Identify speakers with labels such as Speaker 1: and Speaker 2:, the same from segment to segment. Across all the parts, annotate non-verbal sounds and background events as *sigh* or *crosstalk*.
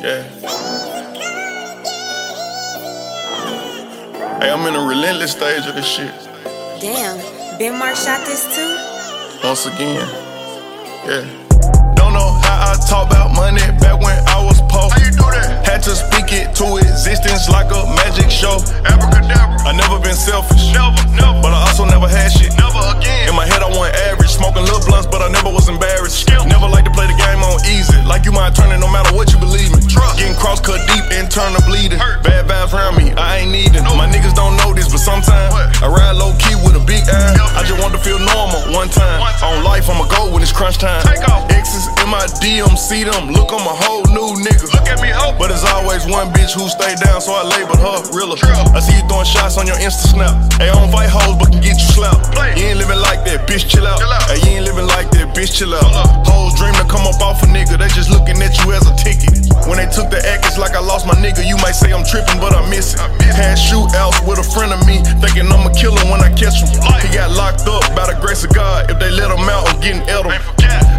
Speaker 1: Yeah. Hey, I'm in a relentless stage of this shit.
Speaker 2: Damn, Ben Mark shot this too?
Speaker 1: Once again. Yeah. Don't know how I talk about money back when I was poor.
Speaker 3: How you do that?
Speaker 1: Had to speak it Bad vibes around me, I ain't needing. My niggas don't know this, but sometimes I ride low key with a big eye. I just want to feel normal one time. On life, I'ma go when it's crunch time.
Speaker 3: Take off.
Speaker 1: Exes in my DM, see them, look, I'm a whole new nigga.
Speaker 3: Look at me, hope.
Speaker 1: But there's always one bitch who stay down, so I labeled her realer. I see you throwing shots on your Insta snap. Hey, I don't fight hoes, but can get you slapped. You ain't living like that, bitch, chill out. Hey, you ain't living like that, bitch, chill out. Hoes dream to come miss it.
Speaker 3: I miss it.
Speaker 1: Had shootouts with a friend of me, thinking I'ma kill him when I catch him. He got locked up by the grace of God. If they let him out, I'm getting.
Speaker 3: Ain't.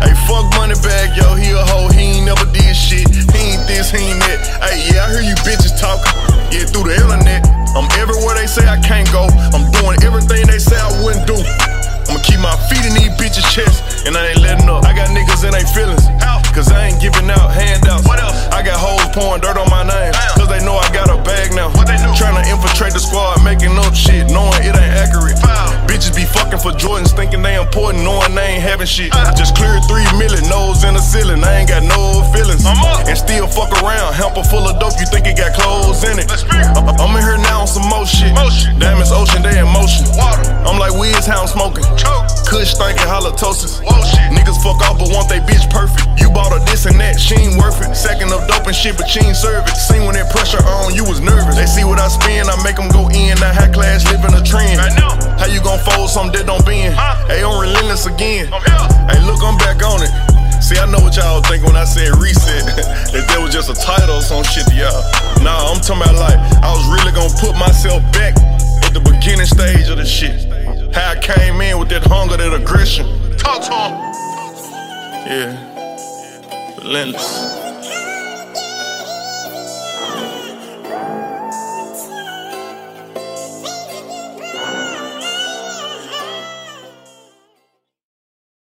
Speaker 1: Hey, fuck money bag, yo, he a hoe, he ain't never did shit. He ain't this, he ain't that. Hey, yeah, I hear you bitches talking. Yeah, through the internet. I'm everywhere they say I can't go. I'm doing everything they say I wouldn't do. I'ma keep my feet in these bitches' chests, and I ain't letting up. I got niggas in they feelings, cause I ain't giving out handouts.
Speaker 3: What else?
Speaker 1: I got hoes pouring dirt on my They important, knowing they ain't having shit. Just cleared three million, nose in the ceiling. I ain't got no feelings. And still fuck around, hamper full of dope. You think it got clothes in it? I- I'm in here now on some more shit.
Speaker 3: Shit.
Speaker 1: Diamonds ocean, they in motion.
Speaker 3: Water.
Speaker 1: I'm like Wiz, how I'm smoking.
Speaker 3: Choke.
Speaker 1: Kush thinking halitosis. Niggas fuck off but want they bitch perfect. You bought her this and that, she ain't worth it. Second and shit, but she ain't serve it. Seen when that pressure on, you was nervous. They see what I spend, I make them go in. Now high class living a trend.
Speaker 3: I know.
Speaker 1: How you gon' fold something that don't bend?
Speaker 3: Huh?
Speaker 1: Hey, I'm relentless again.
Speaker 3: I'm here.
Speaker 1: Hey, look, I'm back on it. See, I know what y'all think when I said reset. *laughs* that that was just a title or some shit to y'all. Nah, I'm talking about like, I was really gonna put myself back at the beginning stage of the shit. How I came in with that hunger, that aggression.
Speaker 3: Talk to him.
Speaker 1: Yeah. Relentless.